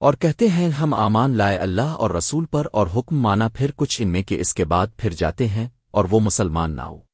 اور کہتے ہیں، ہم آمان لائے اللہ اور رسول پر اور حکم مانا پھر کچھ ان میں کہ اس کے بعد پھر جاتے ہیں اور وہ مسلمان نہ ہو۔